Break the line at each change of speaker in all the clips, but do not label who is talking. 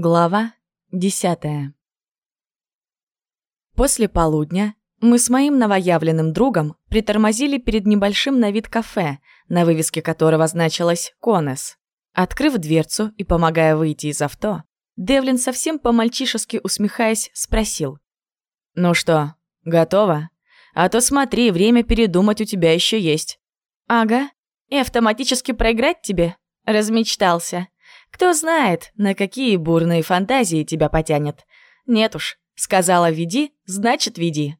Глава десятая После полудня мы с моим новоявленным другом притормозили перед небольшим на вид кафе, на вывеске которого значилось «Конес». Открыв дверцу и помогая выйти из авто, Девлин совсем по-мальчишески усмехаясь спросил. «Ну что, готово? А то смотри, время передумать у тебя еще есть». «Ага. И автоматически проиграть тебе?» Размечтался. Кто знает, на какие бурные фантазии тебя потянет. Нет уж, сказала «веди», значит «веди».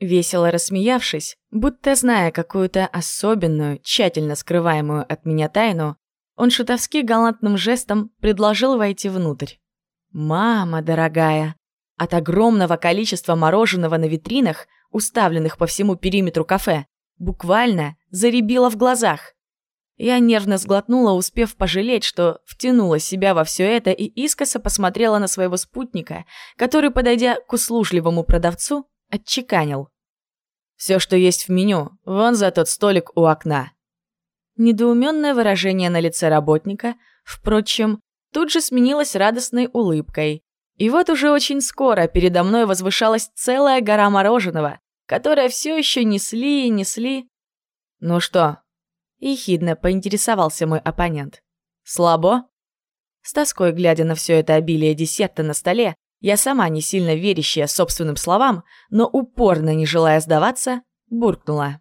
Весело рассмеявшись, будто зная какую-то особенную, тщательно скрываемую от меня тайну, он шутовски галантным жестом предложил войти внутрь. «Мама дорогая!» От огромного количества мороженого на витринах, уставленных по всему периметру кафе, буквально заребило в глазах. Я нервно сглотнула, успев пожалеть, что втянула себя во все это и искоса посмотрела на своего спутника, который, подойдя к услужливому продавцу, отчеканил. «Все, что есть в меню, вон за тот столик у окна». Недоуменное выражение на лице работника, впрочем, тут же сменилось радостной улыбкой. И вот уже очень скоро передо мной возвышалась целая гора мороженого, которое все еще несли и несли. «Ну что, Ехидно поинтересовался мой оппонент. «Слабо?» С тоской глядя на все это обилие десерта на столе, я сама не сильно верящая собственным словам, но упорно не желая сдаваться, буркнула.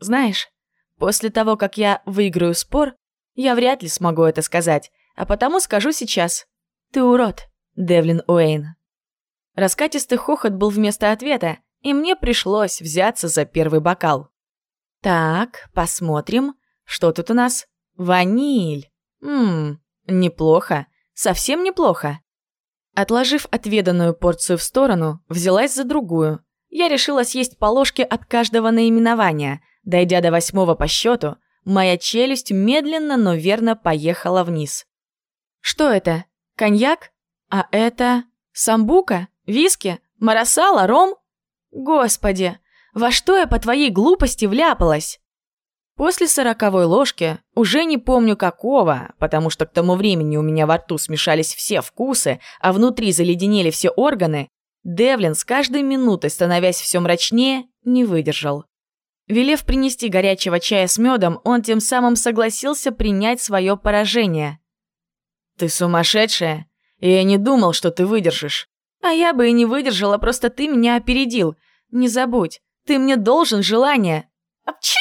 «Знаешь, после того, как я выиграю спор, я вряд ли смогу это сказать, а потому скажу сейчас. Ты урод, Девлин Уэйн». Раскатистый хохот был вместо ответа, и мне пришлось взяться за первый бокал. Так, посмотрим, что тут у нас? Ваниль. Ммм, неплохо, совсем неплохо. Отложив отведанную порцию в сторону, взялась за другую. Я решила съесть по ложке от каждого наименования. Дойдя до восьмого по счету, моя челюсть медленно, но верно поехала вниз. Что это? Коньяк? А это... Самбука? Виски? Марасала? Ром? Господи, во что я по твоей глупости вляпалась? После сороковой ложки, уже не помню какого, потому что к тому времени у меня во рту смешались все вкусы, а внутри заледенели все органы, Девлин с каждой минутой, становясь все мрачнее, не выдержал. Велев принести горячего чая с медом, он тем самым согласился принять свое поражение. «Ты сумасшедшая? Я не думал, что ты выдержишь». «А я бы и не выдержала, просто ты меня опередил. Не забудь, ты мне должен желание. Апчи!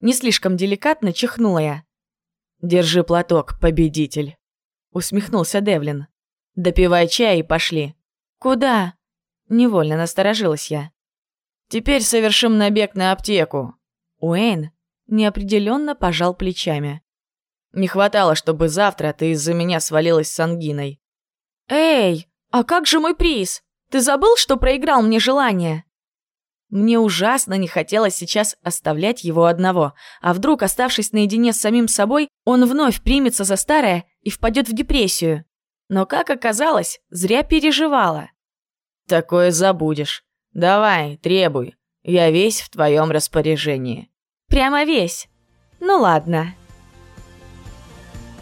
Не слишком деликатно чихнула я. Держи платок, победитель. Усмехнулся Девлин. Допивай чай и пошли. Куда? Невольно насторожилась я. Теперь совершим набег на аптеку. Уэйн неопределенно пожал плечами. Не хватало, чтобы завтра ты из-за меня свалилась с ангиной. Эй, а как же мой приз? Ты забыл, что проиграл мне желание? Мне ужасно не хотелось сейчас оставлять его одного, а вдруг, оставшись наедине с самим собой, он вновь примется за старое и впадет в депрессию. Но, как оказалось, зря переживала. «Такое забудешь. Давай, требуй. Я весь в твоем распоряжении». «Прямо весь? Ну ладно».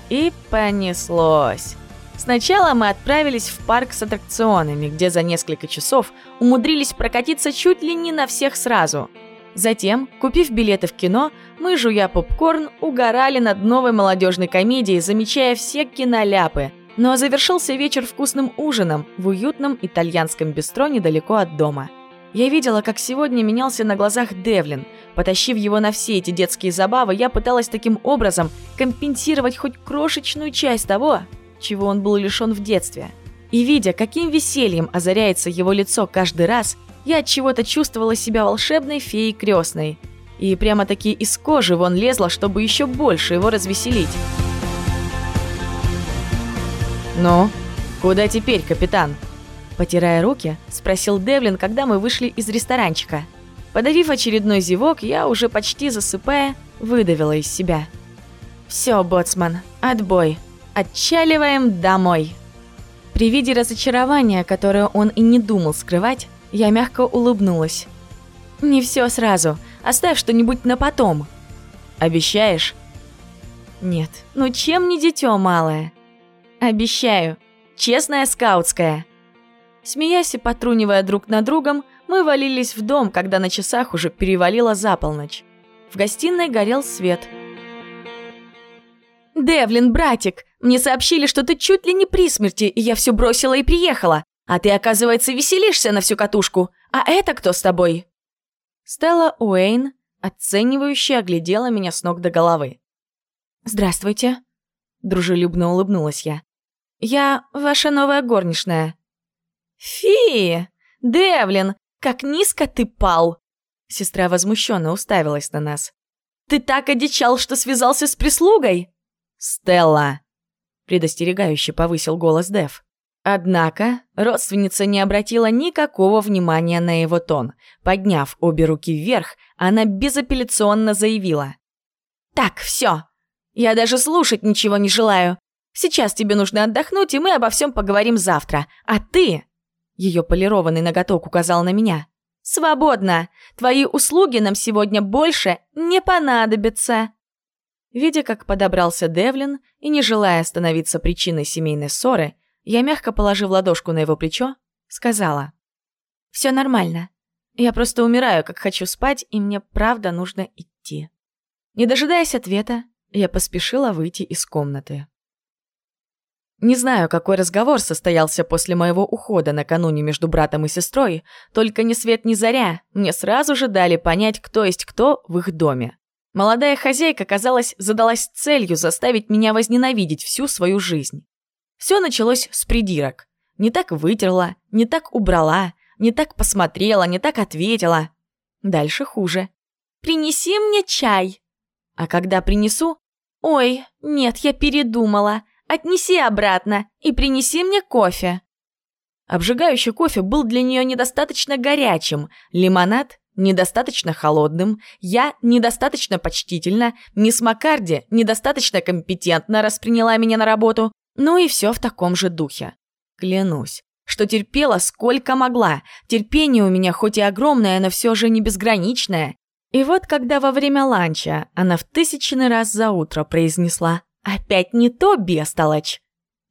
И понеслось. Сначала мы отправились в парк с аттракционами, где за несколько часов умудрились прокатиться чуть ли не на всех сразу. Затем, купив билеты в кино, мы, жуя попкорн, угорали над новой молодежной комедией, замечая все киноляпы. Ну а завершился вечер вкусным ужином в уютном итальянском бистро недалеко от дома. Я видела, как сегодня менялся на глазах Девлин. Потащив его на все эти детские забавы, я пыталась таким образом компенсировать хоть крошечную часть того, чего он был лишен в детстве. И видя, каким весельем озаряется его лицо каждый раз, я от чего-то чувствовала себя волшебной феей крестной. И прямо-таки из кожи вон лезла, чтобы еще больше его развеселить. «Ну, куда теперь, капитан?» Потирая руки, спросил Девлин, когда мы вышли из ресторанчика. Подавив очередной зевок, я, уже почти засыпая, выдавила из себя. «Все, боцман, отбой!» Отчаливаем домой. При виде разочарования, которое он и не думал скрывать, я мягко улыбнулась. Не все сразу. Оставь что-нибудь на потом. Обещаешь? Нет. Ну чем не дитё малое? Обещаю. честная скаутская. Смеясь и потрунивая друг над другом, мы валились в дом, когда на часах уже перевалило за полночь. В гостиной горел свет. «Девлин, братик, мне сообщили, что ты чуть ли не при смерти, и я все бросила и приехала. А ты, оказывается, веселишься на всю катушку. А это кто с тобой?» Стелла Уэйн, оценивающе оглядела меня с ног до головы. «Здравствуйте», — дружелюбно улыбнулась я. «Я ваша новая горничная». «Фи! Девлин, как низко ты пал!» Сестра возмущенно уставилась на нас. «Ты так одичал, что связался с прислугой?» «Стелла!» Предостерегающе повысил голос Дев. Однако родственница не обратила никакого внимания на его тон. Подняв обе руки вверх, она безапелляционно заявила. «Так, все. Я даже слушать ничего не желаю. Сейчас тебе нужно отдохнуть, и мы обо всем поговорим завтра. А ты...» Ее полированный ноготок указал на меня. «Свободно. Твои услуги нам сегодня больше не понадобятся». Видя, как подобрался Девлин, и не желая становиться причиной семейной ссоры, я, мягко положив ладошку на его плечо, сказала. «Все нормально. Я просто умираю, как хочу спать, и мне правда нужно идти». Не дожидаясь ответа, я поспешила выйти из комнаты. Не знаю, какой разговор состоялся после моего ухода накануне между братом и сестрой, только ни свет ни заря мне сразу же дали понять, кто есть кто в их доме. Молодая хозяйка, казалось, задалась целью заставить меня возненавидеть всю свою жизнь. Все началось с придирок. Не так вытерла, не так убрала, не так посмотрела, не так ответила. Дальше хуже. «Принеси мне чай». А когда принесу, «Ой, нет, я передумала. Отнеси обратно и принеси мне кофе». Обжигающий кофе был для нее недостаточно горячим, лимонад недостаточно холодным, я недостаточно почтительно, мисс Маккарди недостаточно компетентно расприняла меня на работу, ну и все в таком же духе. Клянусь, что терпела сколько могла. Терпение у меня хоть и огромное, но все же не безграничное. И вот когда во время ланча она в тысячный раз за утро произнесла «Опять не то, бестолочь!»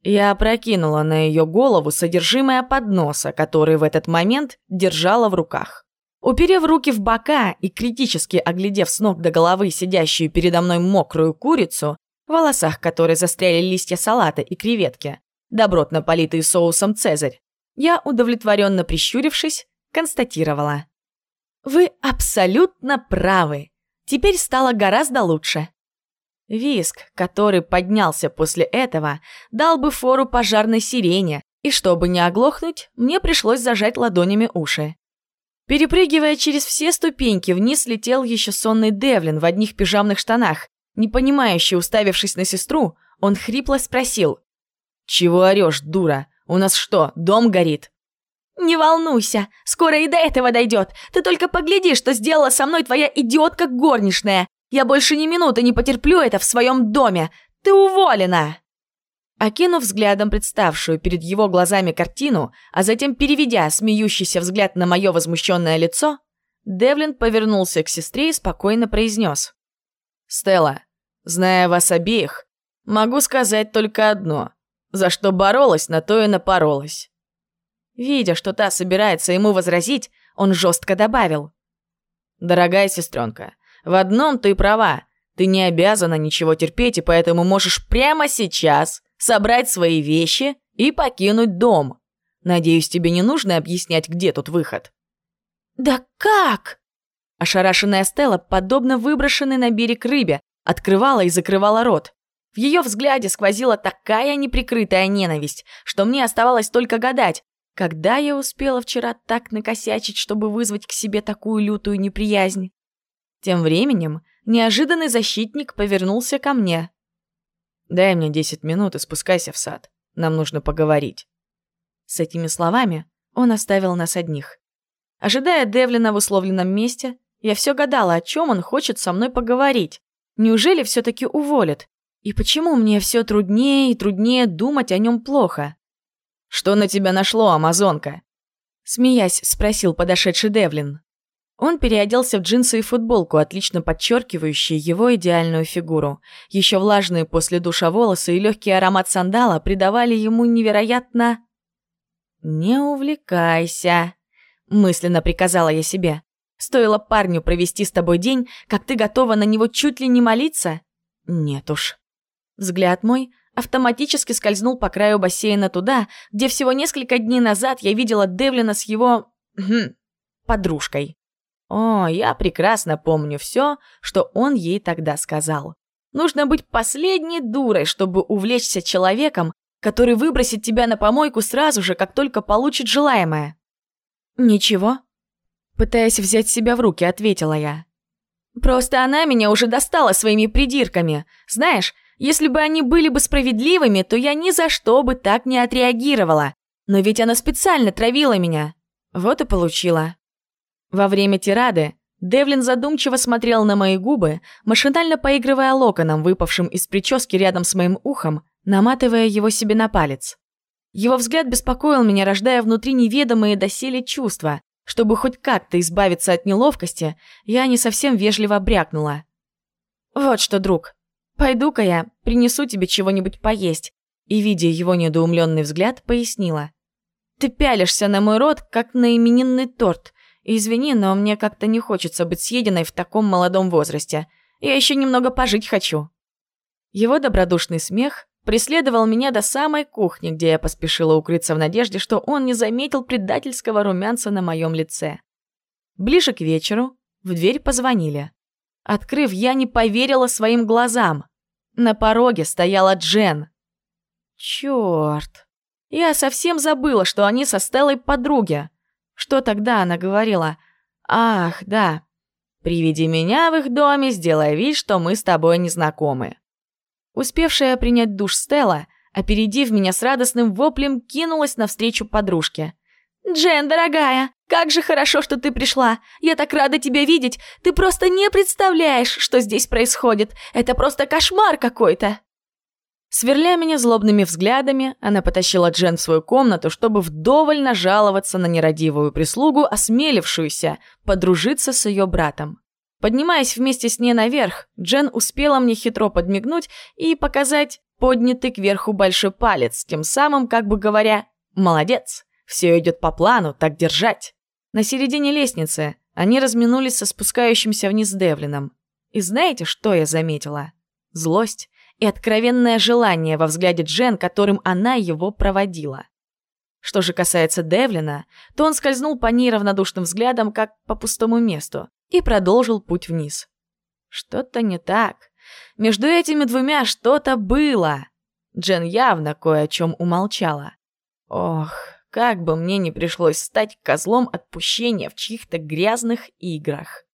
Я опрокинула на ее голову содержимое подноса, который в этот момент держала в руках. Уперев руки в бока и критически оглядев с ног до головы сидящую передо мной мокрую курицу, в волосах которой застряли листья салата и креветки, добротно политые соусом «Цезарь», я, удовлетворенно прищурившись, констатировала. «Вы абсолютно правы. Теперь стало гораздо лучше». Виск, который поднялся после этого, дал бы фору пожарной сирене, и чтобы не оглохнуть, мне пришлось зажать ладонями уши. Перепрыгивая через все ступеньки, вниз летел еще сонный Девлин в одних пижамных штанах Непонимающе уставившись на сестру, он хрипло спросил. «Чего орешь, дура? У нас что, дом горит?» «Не волнуйся, скоро и до этого дойдет. Ты только погляди, что сделала со мной твоя идиотка горничная. Я больше ни минуты не потерплю это в своем доме. Ты уволена!» Окинув взглядом представшую перед его глазами картину, а затем переведя смеющийся взгляд на мое возмущенное лицо, Девлин повернулся к сестре и спокойно произнес. «Стелла, зная вас обеих, могу сказать только одно. За что боролась, на то и напоролась». Видя, что та собирается ему возразить, он жестко добавил. «Дорогая сестренка, в одном ты права. Ты не обязана ничего терпеть, и поэтому можешь прямо сейчас собрать свои вещи и покинуть дом. Надеюсь, тебе не нужно объяснять, где тут выход». «Да как?» Ошарашенная Стелла, подобно выброшенной на берег рыбе, открывала и закрывала рот. В ее взгляде сквозила такая неприкрытая ненависть, что мне оставалось только гадать, когда я успела вчера так накосячить, чтобы вызвать к себе такую лютую неприязнь. Тем временем неожиданный защитник повернулся ко мне. «Дай мне десять минут и спускайся в сад. Нам нужно поговорить». С этими словами он оставил нас одних. Ожидая Девлина в условленном месте, я все гадала, о чем он хочет со мной поговорить. Неужели все-таки уволит? И почему мне все труднее и труднее думать о нем плохо? «Что на тебя нашло, амазонка?» Смеясь, спросил подошедший Девлин. Он переоделся в джинсы и футболку, отлично подчеркивающие его идеальную фигуру. Еще влажные после душа волосы и легкий аромат сандала придавали ему невероятно... «Не увлекайся», — мысленно приказала я себе. «Стоило парню провести с тобой день, как ты готова на него чуть ли не молиться?» «Нет уж». Взгляд мой автоматически скользнул по краю бассейна туда, где всего несколько дней назад я видела Девлина с его... Хм, подружкой. О, я прекрасно помню все, что он ей тогда сказал. Нужно быть последней дурой, чтобы увлечься человеком, который выбросит тебя на помойку сразу же, как только получит желаемое. Ничего. Пытаясь взять себя в руки, ответила я. Просто она меня уже достала своими придирками. Знаешь, если бы они были бы справедливыми, то я ни за что бы так не отреагировала. Но ведь она специально травила меня. Вот и получила. Во время тирады Девлин задумчиво смотрел на мои губы, машинально поигрывая локоном, выпавшим из прически рядом с моим ухом, наматывая его себе на палец. Его взгляд беспокоил меня, рождая внутри неведомые доселе чувства. Чтобы хоть как-то избавиться от неловкости, я не совсем вежливо брякнула. «Вот что, друг, пойду-ка я принесу тебе чего-нибудь поесть», и, видя его недоумленный взгляд, пояснила. «Ты пялишься на мой рот, как на именинный торт. Извини, но мне как-то не хочется быть съеденной в таком молодом возрасте. Я еще немного пожить хочу». Его добродушный смех преследовал меня до самой кухни, где я поспешила укрыться в надежде, что он не заметил предательского румянца на моем лице. Ближе к вечеру в дверь позвонили. Открыв, я не поверила своим глазам. На пороге стояла Джен. Чёрт. Я совсем забыла, что они со Стеллой подруги. Что тогда она говорила? Ах, да. Приведи меня в их доме, сделай вид, что мы с тобой не знакомы. Успевшая принять душ Стелла, опередив меня с радостным воплем, кинулась навстречу подружке. «Джен, дорогая, как же хорошо, что ты пришла! Я так рада тебя видеть! Ты просто не представляешь, что здесь происходит! Это просто кошмар какой-то!» Сверля меня злобными взглядами, она потащила Джен в свою комнату, чтобы вдоволь нажаловаться на нерадивую прислугу, осмелившуюся подружиться с ее братом. Поднимаясь вместе с ней наверх, Джен успела мне хитро подмигнуть и показать поднятый кверху большой палец, тем самым как бы говоря «молодец, все идет по плану, так держать». На середине лестницы они разминулись со спускающимся вниз Девлином. И знаете, что я заметила? Злость и откровенное желание во взгляде Джен, которым она его проводила. Что же касается Девлина, то он скользнул по ней равнодушным взглядом, как по пустому месту, и продолжил путь вниз. Что-то не так. Между этими двумя что-то было. Джен явно кое о чем умолчала. Ох, как бы мне не пришлось стать козлом отпущения в чьих-то грязных играх.